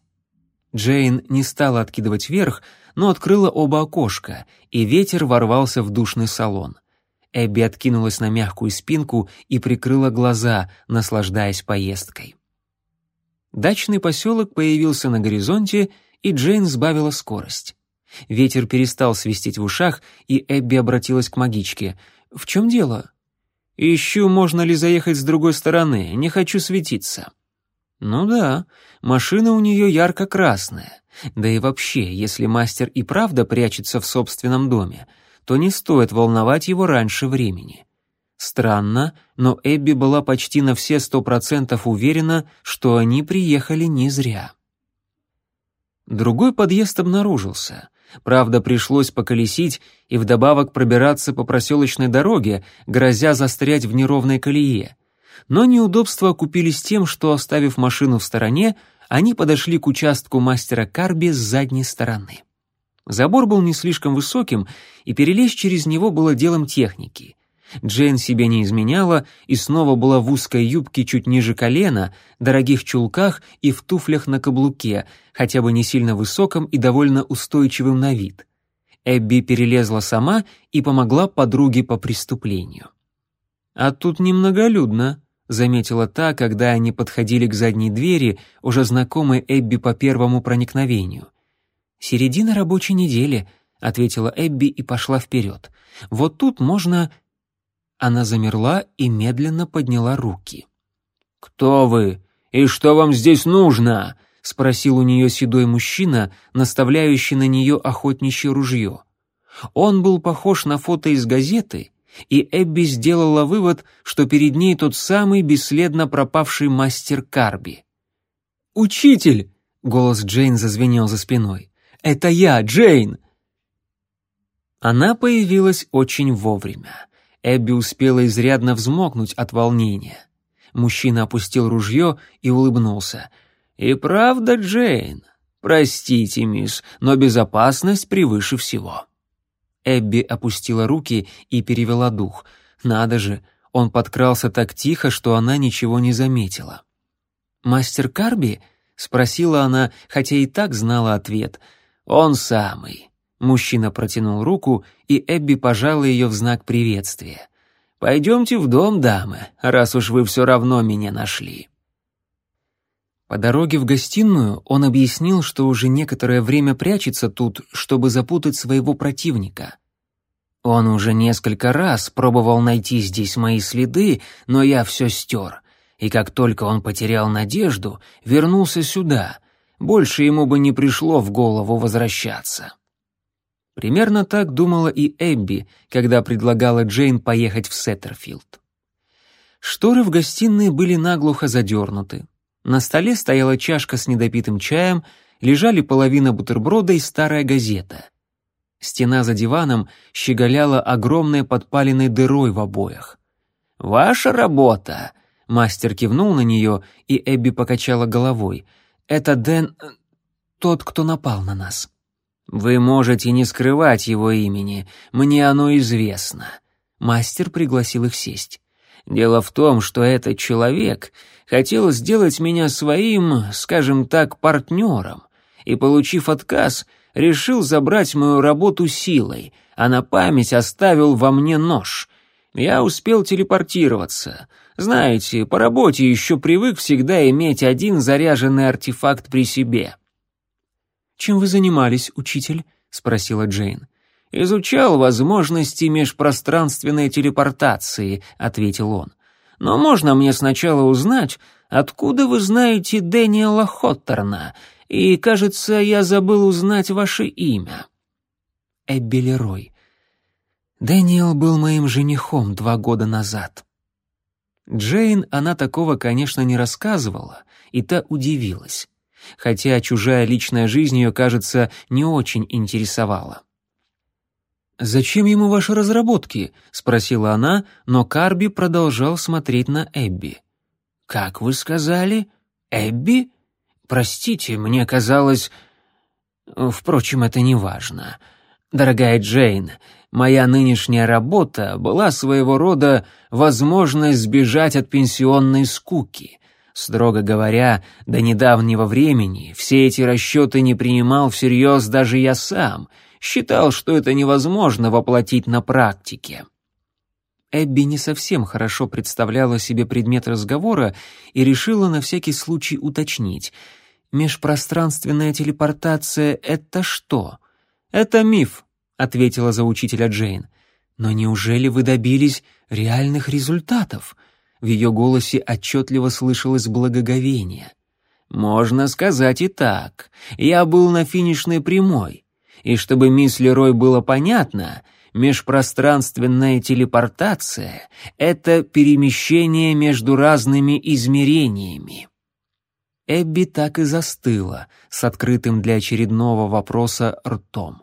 Джейн не стала откидывать вверх, но открыла оба окошка, и ветер ворвался в душный салон. Эбби откинулась на мягкую спинку и прикрыла глаза, наслаждаясь поездкой. Дачный поселок появился на горизонте, и Джейн сбавила скорость. Ветер перестал свистеть в ушах, и Эбби обратилась к магичке. «В чем дело?» «Ищу, можно ли заехать с другой стороны, не хочу светиться». «Ну да, машина у нее ярко-красная. Да и вообще, если мастер и правда прячется в собственном доме, то не стоит волновать его раньше времени. Странно, но Эбби была почти на все сто процентов уверена, что они приехали не зря. Другой подъезд обнаружился. Правда, пришлось поколесить и вдобавок пробираться по проселочной дороге, грозя застрять в неровной колее. Но неудобства окупились тем, что, оставив машину в стороне, они подошли к участку мастера Карби с задней стороны. Забор был не слишком высоким, и перелезть через него было делом техники — Джейн себе не изменяла и снова была в узкой юбке чуть ниже колена, дорогих чулках и в туфлях на каблуке, хотя бы не сильно высоком и довольно устойчивым на вид. Эбби перелезла сама и помогла подруге по преступлению. «А тут немноголюдно», — заметила та, когда они подходили к задней двери, уже знакомой Эбби по первому проникновению. «Середина рабочей недели», — ответила Эбби и пошла вперед. «Вот тут можно...» Она замерла и медленно подняла руки. «Кто вы? И что вам здесь нужно?» — спросил у нее седой мужчина, наставляющий на нее охотничье ружье. Он был похож на фото из газеты, и Эбби сделала вывод, что перед ней тот самый бесследно пропавший мастер Карби. «Учитель!» — голос Джейн зазвенел за спиной. «Это я, Джейн!» Она появилась очень вовремя. Эбби успела изрядно взмокнуть от волнения. Мужчина опустил ружье и улыбнулся. «И правда, Джейн? Простите, мисс, но безопасность превыше всего». Эбби опустила руки и перевела дух. Надо же, он подкрался так тихо, что она ничего не заметила. «Мастер Карби?» — спросила она, хотя и так знала ответ. «Он самый». Мужчина протянул руку, и Эбби пожала ее в знак приветствия. «Пойдемте в дом, дамы, раз уж вы все равно меня нашли». По дороге в гостиную он объяснил, что уже некоторое время прячется тут, чтобы запутать своего противника. Он уже несколько раз пробовал найти здесь мои следы, но я все стер. И как только он потерял надежду, вернулся сюда. Больше ему бы не пришло в голову возвращаться. Примерно так думала и Эбби, когда предлагала Джейн поехать в Сеттерфилд. Шторы в гостиной были наглухо задернуты. На столе стояла чашка с недопитым чаем, лежали половина бутерброда и старая газета. Стена за диваном щеголяла огромной подпаленной дырой в обоях. «Ваша работа!» — мастер кивнул на нее, и Эбби покачала головой. «Это Дэн... тот, кто напал на нас». «Вы можете не скрывать его имени, мне оно известно». Мастер пригласил их сесть. «Дело в том, что этот человек хотел сделать меня своим, скажем так, партнером, и, получив отказ, решил забрать мою работу силой, а на память оставил во мне нож. Я успел телепортироваться. Знаете, по работе еще привык всегда иметь один заряженный артефакт при себе». «Чем вы занимались, учитель?» — спросила Джейн. «Изучал возможности межпространственной телепортации», — ответил он. Но можно мне сначала узнать, откуда вы знаете Дэниела Хоттерна? И, кажется, я забыл узнать ваше имя». Эбби Лерой. Дэниел был моим женихом два года назад. Джейн она такого, конечно, не рассказывала, и та удивилась, хотя чужая личная жизнь ее, кажется, не очень интересовала. «Зачем ему ваши разработки?» — спросила она, но Карби продолжал смотреть на Эбби. «Как вы сказали? Эбби? Простите, мне казалось...» «Впрочем, это не важно. Дорогая Джейн, моя нынешняя работа была своего рода возможность сбежать от пенсионной скуки». Строго говоря, до недавнего времени все эти расчеты не принимал всерьез даже я сам — считал, что это невозможно воплотить на практике. Эбби не совсем хорошо представляла себе предмет разговора и решила на всякий случай уточнить. «Межпространственная телепортация — это что?» «Это миф», — ответила за учителя Джейн. «Но неужели вы добились реальных результатов?» В ее голосе отчетливо слышалось благоговение. «Можно сказать и так. Я был на финишной прямой. И чтобы мисс Лерой было понятно, межпространственная телепортация — это перемещение между разными измерениями. Эбби так и застыла, с открытым для очередного вопроса ртом.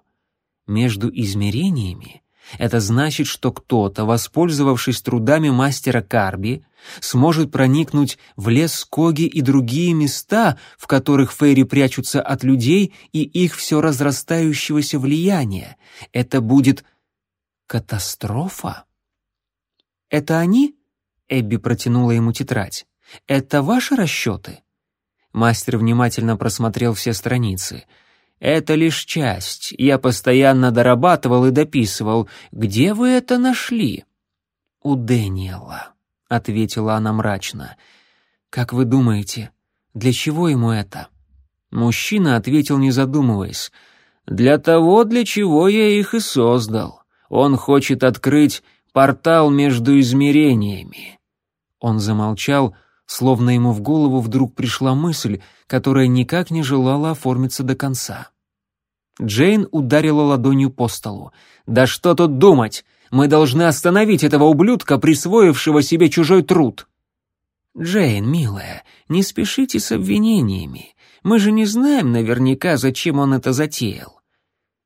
Между измерениями это значит, что кто-то, воспользовавшись трудами мастера Карби, сможет проникнуть в лес Коги и другие места, в которых фейри прячутся от людей и их все разрастающегося влияния. Это будет катастрофа. «Это они?» — Эбби протянула ему тетрадь. «Это ваши расчеты?» Мастер внимательно просмотрел все страницы — это лишь часть. Я постоянно дорабатывал и дописывал. Где вы это нашли? У Дэниела. ответила она мрачно. Как вы думаете, для чего ему это? Мужчина ответил, не задумываясь. Для того, для чего я их и создал. Он хочет открыть портал между измерениями. Он замолчал, словно ему в голову вдруг пришла мысль, которая никак не желала оформиться до конца. Джейн ударила ладонью по столу. «Да что тут думать! Мы должны остановить этого ублюдка, присвоившего себе чужой труд!» «Джейн, милая, не спешите с обвинениями. Мы же не знаем наверняка, зачем он это затеял».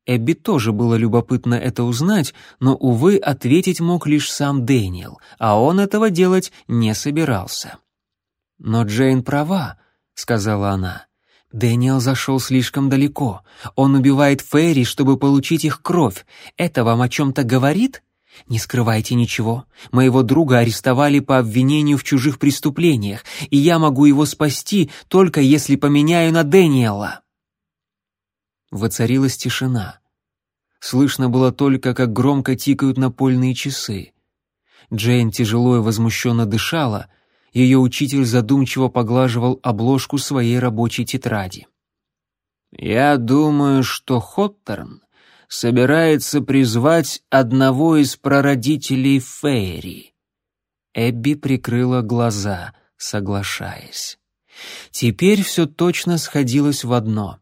Эбби тоже было любопытно это узнать, но, увы, ответить мог лишь сам Дэниел, а он этого делать не собирался. «Но Джейн права», — сказала она. «Дэниел зашел слишком далеко. Он убивает Фейри, чтобы получить их кровь. Это вам о чем-то говорит?» «Не скрывайте ничего. Моего друга арестовали по обвинению в чужих преступлениях, и я могу его спасти, только если поменяю на Дэниела». Воцарилась тишина. Слышно было только, как громко тикают напольные часы. Джейн тяжело и возмущенно дышала, ее учитель задумчиво поглаживал обложку своей рабочей тетради. «Я думаю, что Хоттерн собирается призвать одного из прародителей Фейри». Эбби прикрыла глаза, соглашаясь. Теперь все точно сходилось в одно.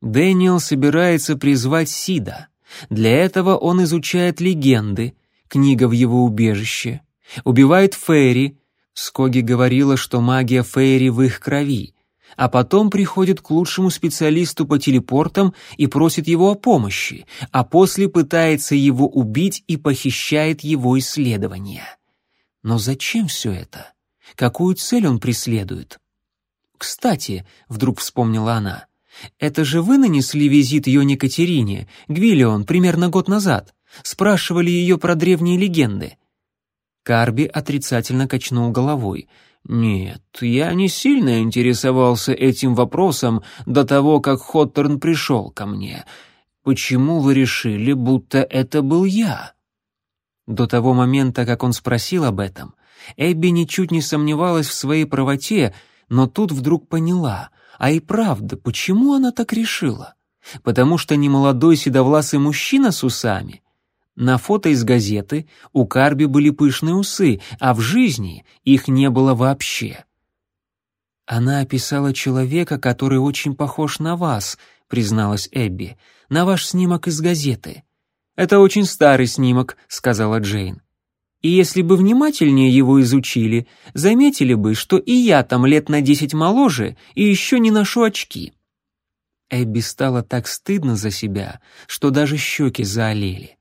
Дэниел собирается призвать Сида. Для этого он изучает легенды, книга в его убежище, убивает Фейри, Скоги говорила, что магия Фейри в их крови, а потом приходит к лучшему специалисту по телепортам и просит его о помощи, а после пытается его убить и похищает его исследования. Но зачем все это? Какую цель он преследует? «Кстати», — вдруг вспомнила она, — «это же вы нанесли визит Йоне Катерине, Гвиллион, примерно год назад, спрашивали ее про древние легенды». Карби отрицательно качнул головой. «Нет, я не сильно интересовался этим вопросом до того, как Хоттерн пришел ко мне. Почему вы решили, будто это был я?» До того момента, как он спросил об этом, Эбби ничуть не сомневалась в своей правоте, но тут вдруг поняла, а и правда, почему она так решила? Потому что немолодой седовласый мужчина с усами на фото из газеты у Карби были пышные усы, а в жизни их не было вообще. «Она описала человека, который очень похож на вас», — призналась Эбби, — «на ваш снимок из газеты». «Это очень старый снимок», — сказала Джейн. «И если бы внимательнее его изучили, заметили бы, что и я там лет на десять моложе и еще не ношу очки». Эбби стало так стыдно за себя, что даже щеки заолели.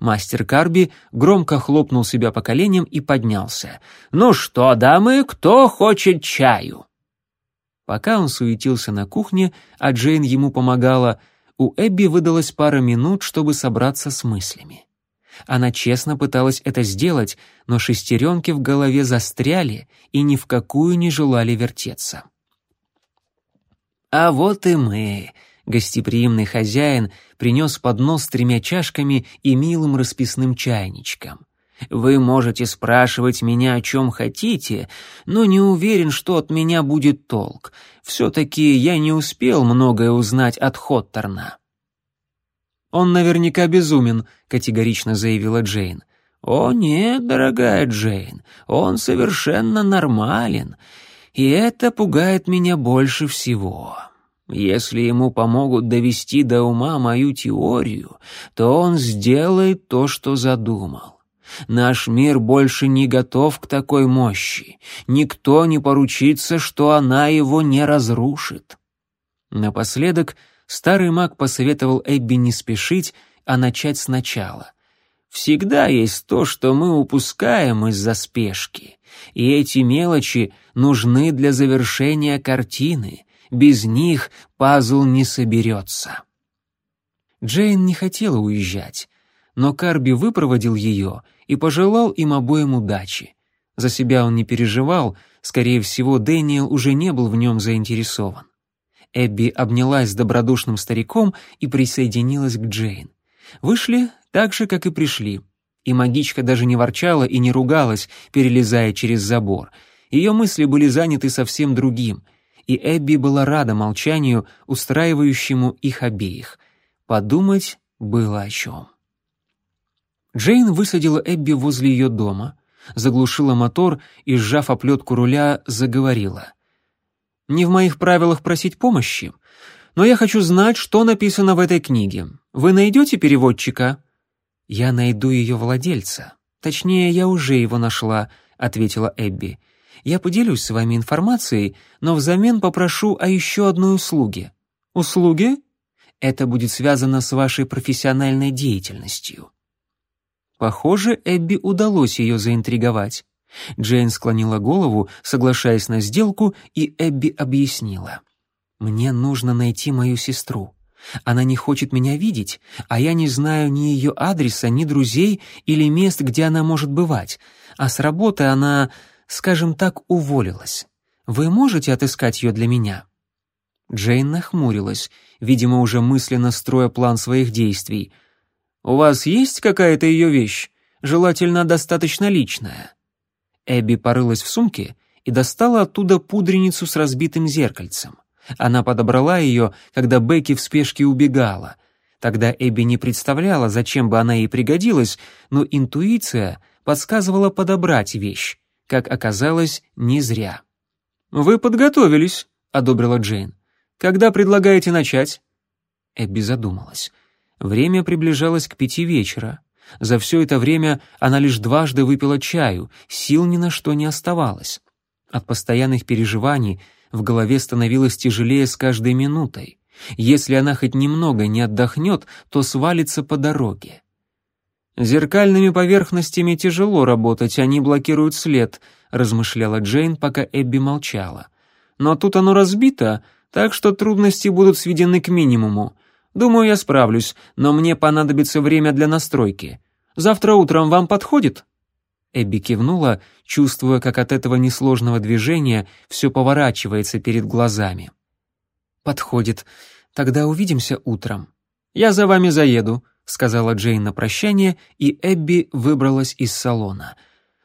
Мастер Карби громко хлопнул себя по коленям и поднялся. «Ну что, дамы, кто хочет чаю?» Пока он суетился на кухне, а Джейн ему помогала, у Эбби выдалась пара минут, чтобы собраться с мыслями. Она честно пыталась это сделать, но шестеренки в голове застряли и ни в какую не желали вертеться. «А вот и мы», Гостеприимный хозяин принес поднос с тремя чашками и милым расписным чайничком. «Вы можете спрашивать меня о чем хотите, но не уверен, что от меня будет толк. Все-таки я не успел многое узнать от Хоттерна». «Он наверняка безумен», — категорично заявила Джейн. «О нет, дорогая Джейн, он совершенно нормален, и это пугает меня больше всего». Если ему помогут довести до ума мою теорию, то он сделает то, что задумал. Наш мир больше не готов к такой мощи. Никто не поручится, что она его не разрушит. Напоследок старый маг посоветовал Эбби не спешить, а начать сначала. Всегда есть то, что мы упускаем из-за спешки, и эти мелочи нужны для завершения картины — без них пазл не соберется. Джейн не хотела уезжать, но Карби выпроводил ее и пожелал им обоим удачи. За себя он не переживал, скорее всего, Дэниел уже не был в нем заинтересован. Эбби обнялась с добродушным стариком и присоединилась к Джейн. Вышли так же, как и пришли. И магичка даже не ворчала и не ругалась, перелезая через забор. Ее мысли были заняты совсем другим, и Эбби была рада молчанию, устраивающему их обеих. Подумать было о чем. Джейн высадила Эбби возле ее дома, заглушила мотор и, сжав оплетку руля, заговорила. «Не в моих правилах просить помощи, но я хочу знать, что написано в этой книге. Вы найдете переводчика?» «Я найду ее владельца. Точнее, я уже его нашла», — ответила Эбби. «Я поделюсь с вами информацией, но взамен попрошу о еще одной услуге». «Услуги?» «Это будет связано с вашей профессиональной деятельностью». Похоже, Эбби удалось ее заинтриговать. Джейн склонила голову, соглашаясь на сделку, и Эбби объяснила. «Мне нужно найти мою сестру. Она не хочет меня видеть, а я не знаю ни ее адреса, ни друзей или мест, где она может бывать. А с работы она, скажем так, уволилась. Вы можете отыскать ее для меня?» Джейн нахмурилась, видимо, уже мысленно строя план своих действий. «У вас есть какая-то ее вещь? Желательно достаточно личная». Эбби порылась в сумке и достала оттуда пудреницу с разбитым зеркальцем. Она подобрала ее, когда Бекки в спешке убегала. Тогда Эбби не представляла, зачем бы она ей пригодилась, но интуиция подсказывала подобрать вещь. Как оказалось, не зря. «Вы подготовились», — одобрила Джейн. «Когда предлагаете начать?» Эбби задумалась. Время приближалось к пяти вечера. За все это время она лишь дважды выпила чаю, сил ни на что не оставалось. От постоянных переживаний в голове становилось тяжелее с каждой минутой. Если она хоть немного не отдохнет, то свалится по дороге. «Зеркальными поверхностями тяжело работать, они блокируют след», размышляла Джейн, пока Эбби молчала. «Но тут оно разбито, так что трудности будут сведены к минимуму. Думаю, я справлюсь, но мне понадобится время для настройки. Завтра утром вам подходит?» Эбби кивнула, чувствуя, как от этого несложного движения все поворачивается перед глазами. «Подходит. Тогда увидимся утром». «Я за вами заеду», — сказала Джейн на прощание, и Эбби выбралась из салона.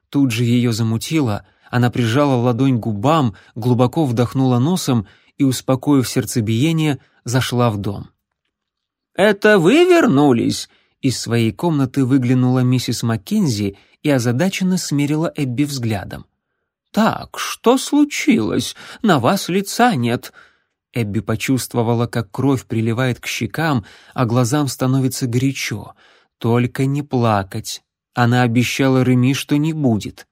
Тут же ее замутило, она прижала ладонь к губам, глубоко вдохнула носом и, успокоив сердцебиение, зашла в дом. «Это вы вернулись?» Из своей комнаты выглянула миссис Маккензи и озадаченно смерила Эбби взглядом. «Так, что случилось? На вас лица нет». Эбби почувствовала, как кровь приливает к щекам, а глазам становится горячо. Только не плакать. Она обещала Реми, что не будет.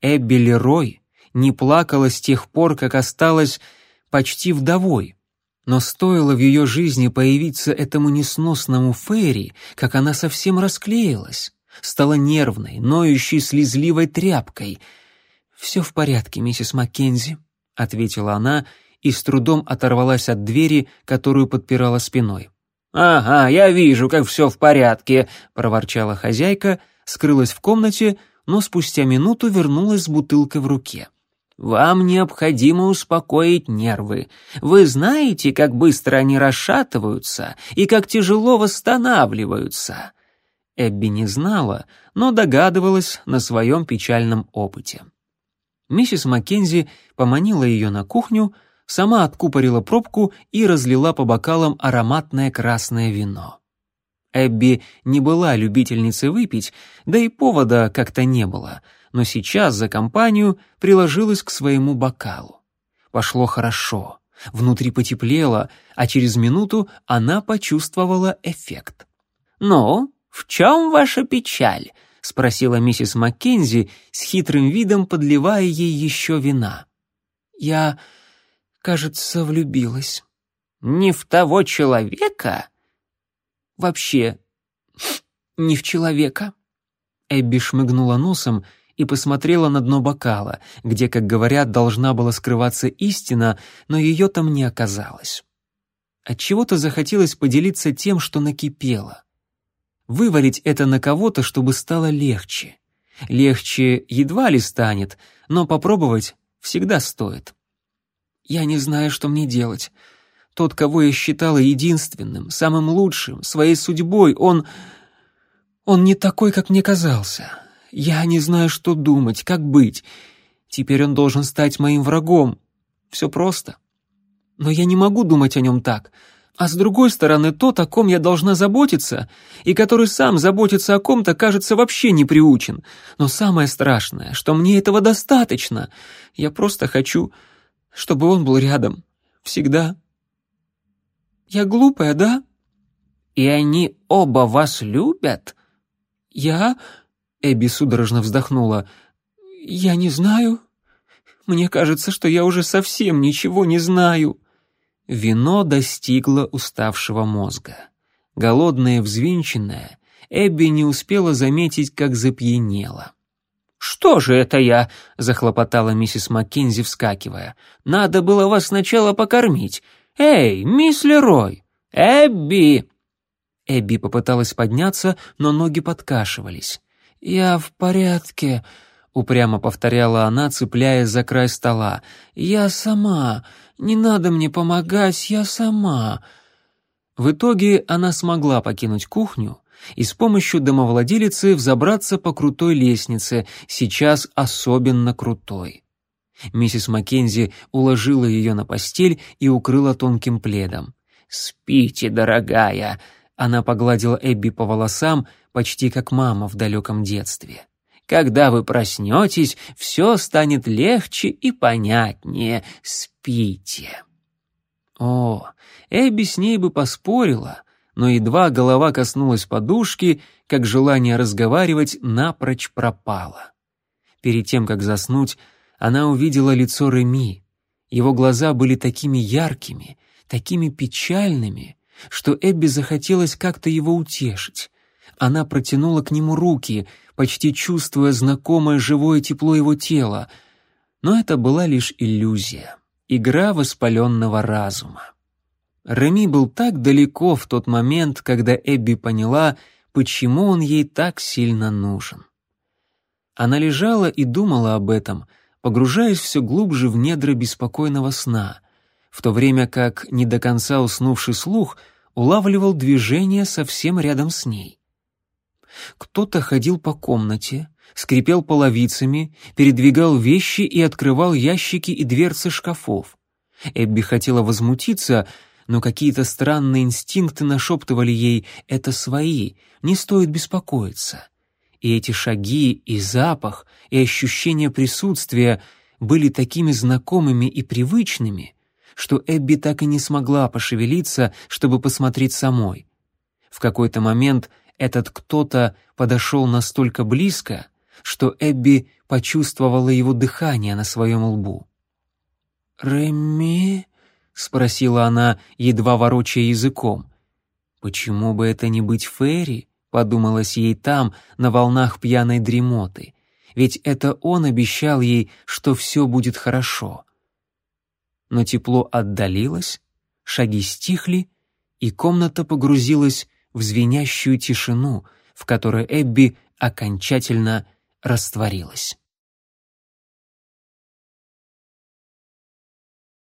Эбби Лерой не плакала с тех пор, как осталась почти вдовой. Но стоило в ее жизни появиться этому несносному Ферри, как она совсем расклеилась, стала нервной, ноющей, слезливой тряпкой. «Все в порядке, миссис Маккензи», — ответила она и с трудом оторвалась от двери, которую подпирала спиной. «Ага, я вижу, как все в порядке», — проворчала хозяйка, скрылась в комнате, но спустя минуту вернулась с бутылкой в руке. Вам необходимо успокоить нервы. Вы знаете, как быстро они расшатываются и как тяжело восстанавливаются». Эбби не знала, но догадывалась на своем печальном опыте. Миссис Маккензи поманила ее на кухню, сама откупорила пробку и разлила по бокалам ароматное красное вино. Эбби не была любительницей выпить, да и повода как-то не было — но сейчас за компанию приложилась к своему бокалу. Пошло хорошо, внутри потеплело, а через минуту она почувствовала эффект. «Ну, в чем ваша печаль?» — спросила миссис Маккензи с хитрым видом, подливая ей еще вина. «Я, кажется, влюбилась». «Не в того человека?» «Вообще, не в человека». Эбби шмыгнула носом и посмотрела на дно бокала, где, как говорят, должна была скрываться истина, но ее там не оказалось. Отчего-то захотелось поделиться тем, что накипело. Вывалить это на кого-то, чтобы стало легче. Легче едва ли станет, но попробовать всегда стоит. Я не знаю, что мне делать. Тот, кого я считала единственным, самым лучшим, своей судьбой, он... Он не такой, как мне казался. Я не знаю, что думать, как быть. Теперь он должен стать моим врагом. Все просто. Но я не могу думать о нем так. А с другой стороны, тот, о ком я должна заботиться, и который сам заботится о ком-то, кажется, вообще не приучен. Но самое страшное, что мне этого достаточно. Я просто хочу, чтобы он был рядом. Всегда. Я глупая, да? И они оба вас любят? Я... Эбби судорожно вздохнула. «Я не знаю. Мне кажется, что я уже совсем ничего не знаю». Вино достигло уставшего мозга. Голодная взвинченная, Эбби не успела заметить, как запьянела. «Что же это я?» — захлопотала миссис Маккензи, вскакивая. «Надо было вас сначала покормить. Эй, мисс Лерой! Эбби!» Эбби попыталась подняться, но ноги подкашивались. «Я в порядке», — упрямо повторяла она, цепляясь за край стола. «Я сама. Не надо мне помогать, я сама». В итоге она смогла покинуть кухню и с помощью домовладелицы взобраться по крутой лестнице, сейчас особенно крутой. Миссис Маккензи уложила ее на постель и укрыла тонким пледом. «Спите, дорогая», она погладила Эбби по волосам, почти как мама в далеком детстве. «Когда вы проснетесь, все станет легче и понятнее. Спите». О, Эбби с ней бы поспорила, но едва голова коснулась подушки, как желание разговаривать напрочь пропало. Перед тем, как заснуть, она увидела лицо Реми. Его глаза были такими яркими, такими печальными, что Эбби захотелось как-то его утешить. Она протянула к нему руки, почти чувствуя знакомое живое тепло его тела. Но это была лишь иллюзия, игра воспаленного разума. Реми был так далеко в тот момент, когда Эбби поняла, почему он ей так сильно нужен. Она лежала и думала об этом, погружаясь все глубже в недра беспокойного сна — в то время как не до конца уснувший слух улавливал движение совсем рядом с ней. Кто-то ходил по комнате, скрипел половицами, передвигал вещи и открывал ящики и дверцы шкафов. Эбби хотела возмутиться, но какие-то странные инстинкты нашептывали ей «это свои, не стоит беспокоиться». И эти шаги, и запах, и ощущение присутствия были такими знакомыми и привычными, что Эбби так и не смогла пошевелиться, чтобы посмотреть самой. В какой-то момент этот кто-то подошел настолько близко, что Эбби почувствовала его дыхание на своем лбу. «Реми?» — спросила она, едва ворочая языком. «Почему бы это не быть Ферри?» — подумалось ей там, на волнах пьяной дремоты. Ведь это он обещал ей, что все будет хорошо но тепло отдалилось, шаги стихли, и комната погрузилась в звенящую тишину, в которой Эбби окончательно растворилась.